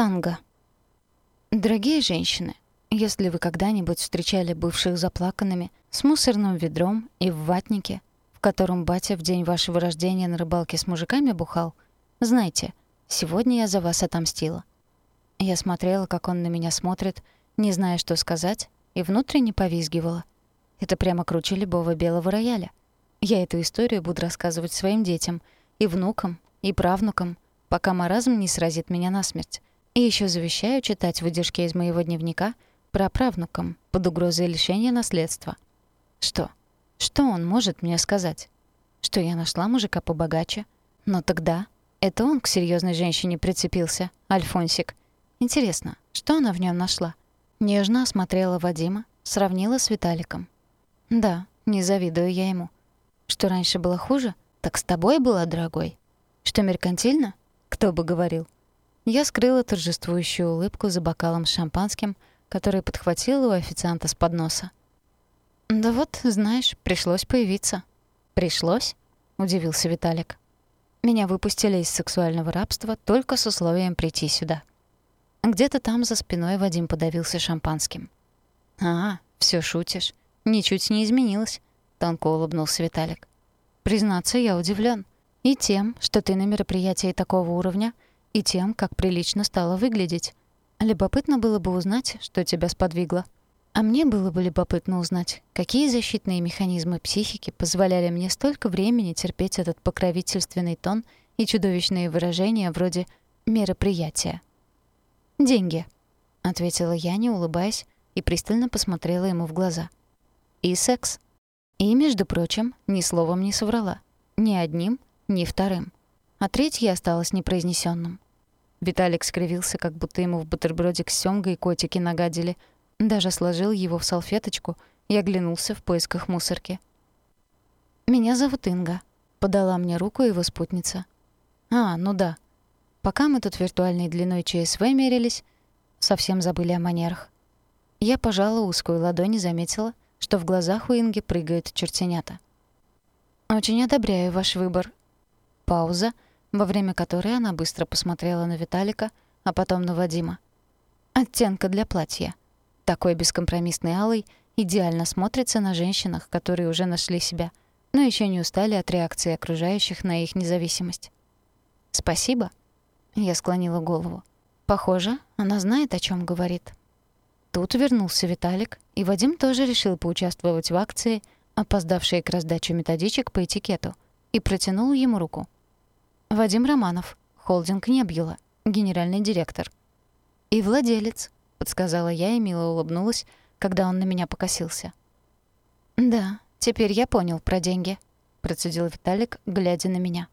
Танго. Дорогие женщины, если вы когда-нибудь встречали бывших заплаканными с мусорным ведром и в ватнике, в котором батя в день вашего рождения на рыбалке с мужиками бухал, знайте, сегодня я за вас отомстила. Я смотрела, как он на меня смотрит, не зная, что сказать, и внутренне повизгивала. Это прямо круче любого белого рояля. Я эту историю буду рассказывать своим детям, и внукам, и правнукам, пока маразм не сразит меня насмерть. И еще завещаю читать выдержки из моего дневника про правнукам под угрозой лишения наследства. Что? Что он может мне сказать? Что я нашла мужика побогаче? Но тогда это он к серьезной женщине прицепился, Альфонсик. Интересно, что она в нем нашла? Нежно осмотрела Вадима, сравнила с Виталиком. Да, не завидую я ему. Что раньше было хуже, так с тобой было, дорогой. Что меркантильно? Кто бы говорил. Я скрыла торжествующую улыбку за бокалом с шампанским, который подхватила у официанта с подноса. «Да вот, знаешь, пришлось появиться». «Пришлось?» — удивился Виталик. «Меня выпустили из сексуального рабства только с условием прийти сюда». Где-то там за спиной Вадим подавился шампанским. «А, все шутишь. Ничуть не изменилось», — тонко улыбнулся Виталик. «Признаться, я удивлен. И тем, что ты на мероприятии такого уровня — и тем, как прилично стало выглядеть. Любопытно было бы узнать, что тебя сподвигло. А мне было бы любопытно узнать, какие защитные механизмы психики позволяли мне столько времени терпеть этот покровительственный тон и чудовищные выражения вроде «мероприятия». «Деньги», — ответила я, не улыбаясь, и пристально посмотрела ему в глаза. «И секс». И, между прочим, ни словом не соврала. Ни одним, ни вторым а третье осталось непроизнесённым. Виталик скривился, как будто ему в бутербродик с сёмгой котики нагадили. Даже сложил его в салфеточку и оглянулся в поисках мусорки. «Меня зовут Инга», — подала мне руку его спутница. «А, ну да. Пока мы тут виртуальной длиной ЧСВ мерились, совсем забыли о манерах. Я пожала узкую ладонь и заметила, что в глазах у Инги прыгают чертенята. «Очень одобряю ваш выбор». Пауза — во время которой она быстро посмотрела на Виталика, а потом на Вадима. Оттенка для платья. Такой бескомпромиссный алый идеально смотрится на женщинах, которые уже нашли себя, но еще не устали от реакции окружающих на их независимость. «Спасибо», — я склонила голову. «Похоже, она знает, о чем говорит». Тут вернулся Виталик, и Вадим тоже решил поучаствовать в акции, опоздавшей к раздаче методичек по этикету, и протянул ему руку. Вадим Романов, холдинг «Небьюла», генеральный директор. «И владелец», — подсказала я и мило улыбнулась, когда он на меня покосился. «Да, теперь я понял про деньги», — процедил Виталик, глядя на меня.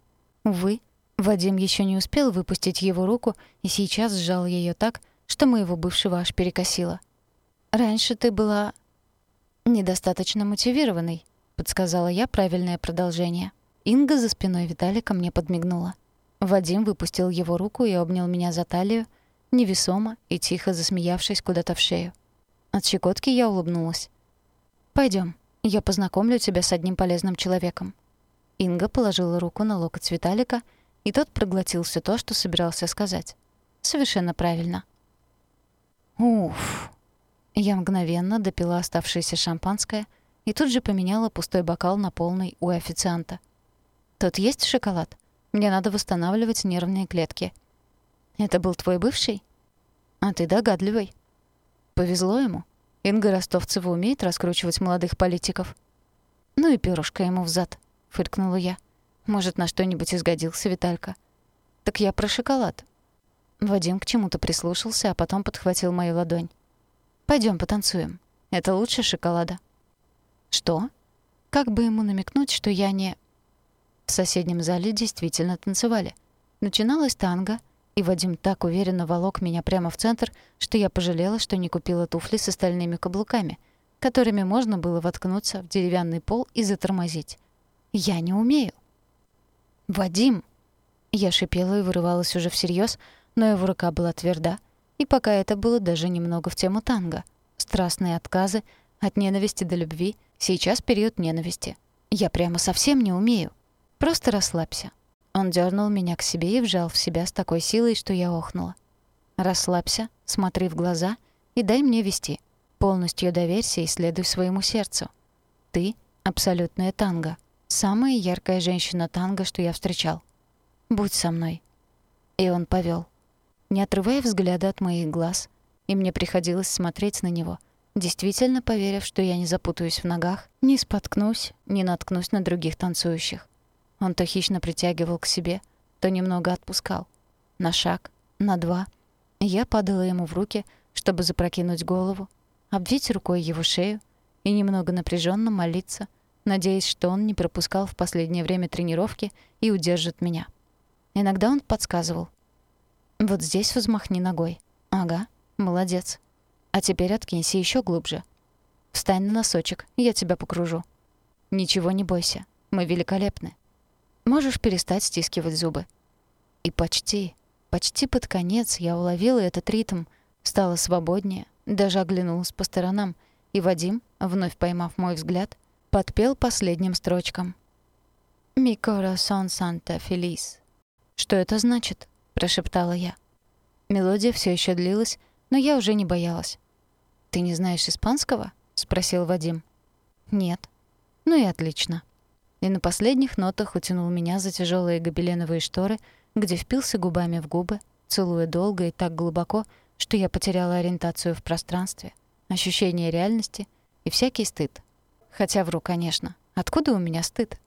Увы, Вадим еще не успел выпустить его руку и сейчас сжал ее так, что моего бывшего аж перекосило. «Раньше ты была...» «Недостаточно мотивированной», — подсказала я правильное продолжение. Инга за спиной Виталика мне подмигнула. Вадим выпустил его руку и обнял меня за талию, невесомо и тихо засмеявшись куда-то в шею. От щекотки я улыбнулась. Пойдем, я познакомлю тебя с одним полезным человеком». Инга положила руку на локоть Виталика, и тот проглотил все то, что собирался сказать. Совершенно правильно. Уф. Я мгновенно допила оставшееся шампанское и тут же поменяла пустой бокал на полный у официанта. «Тут есть шоколад? Мне надо восстанавливать нервные клетки». «Это был твой бывший?» «А ты догадливый». «Повезло ему. Инга Ростовцева умеет раскручивать молодых политиков». «Ну и пирожка ему взад», — фыркнула я. «Может, на что-нибудь изгодился Виталька». «Так я про шоколад». Вадим к чему-то прислушался, а потом подхватил мою ладонь. Пойдем потанцуем. Это лучше шоколада». «Что?» Как бы ему намекнуть, что я не... В соседнем зале действительно танцевали. Начиналась танго, и Вадим так уверенно волок меня прямо в центр, что я пожалела, что не купила туфли с остальными каблуками, которыми можно было воткнуться в деревянный пол и затормозить. Я не умею. «Вадим!» Я шипела и вырывалась уже всерьез, но его рука была тверда, и пока это было даже немного в тему танго. Страстные отказы, от ненависти до любви, сейчас период ненависти. Я прямо совсем не умею. Просто расслабься». Он дернул меня к себе и вжал в себя с такой силой, что я охнула. Расслабься, смотри в глаза и дай мне вести. Полностью доверься и следуй своему сердцу. Ты — абсолютная танго. Самая яркая женщина танго, что я встречал. Будь со мной». И он повел, Не отрывая взгляда от моих глаз, и мне приходилось смотреть на него, действительно поверив, что я не запутаюсь в ногах, не споткнусь, не наткнусь на других танцующих. Он то хищно притягивал к себе, то немного отпускал. На шаг, на два. Я падала ему в руки, чтобы запрокинуть голову, обвить рукой его шею и немного напряженно молиться, надеясь, что он не пропускал в последнее время тренировки и удержит меня. Иногда он подсказывал. «Вот здесь взмахни ногой. Ага, молодец. А теперь откинься еще глубже. Встань на носочек, я тебя покружу. Ничего не бойся, мы великолепны. Можешь перестать стискивать зубы». И почти, почти под конец я уловила этот ритм, стала свободнее, даже оглянулась по сторонам, и Вадим, вновь поймав мой взгляд, подпел последним строчкам. «Mi corazón santa feliz». «Что это значит?» — прошептала я. Мелодия все еще длилась, но я уже не боялась. «Ты не знаешь испанского?» — спросил Вадим. «Нет». «Ну и отлично». И на последних нотах утянул меня за тяжелые гобеленовые шторы, где впился губами в губы, целуя долго и так глубоко, что я потеряла ориентацию в пространстве, ощущение реальности и всякий стыд. Хотя вру, конечно. Откуда у меня стыд?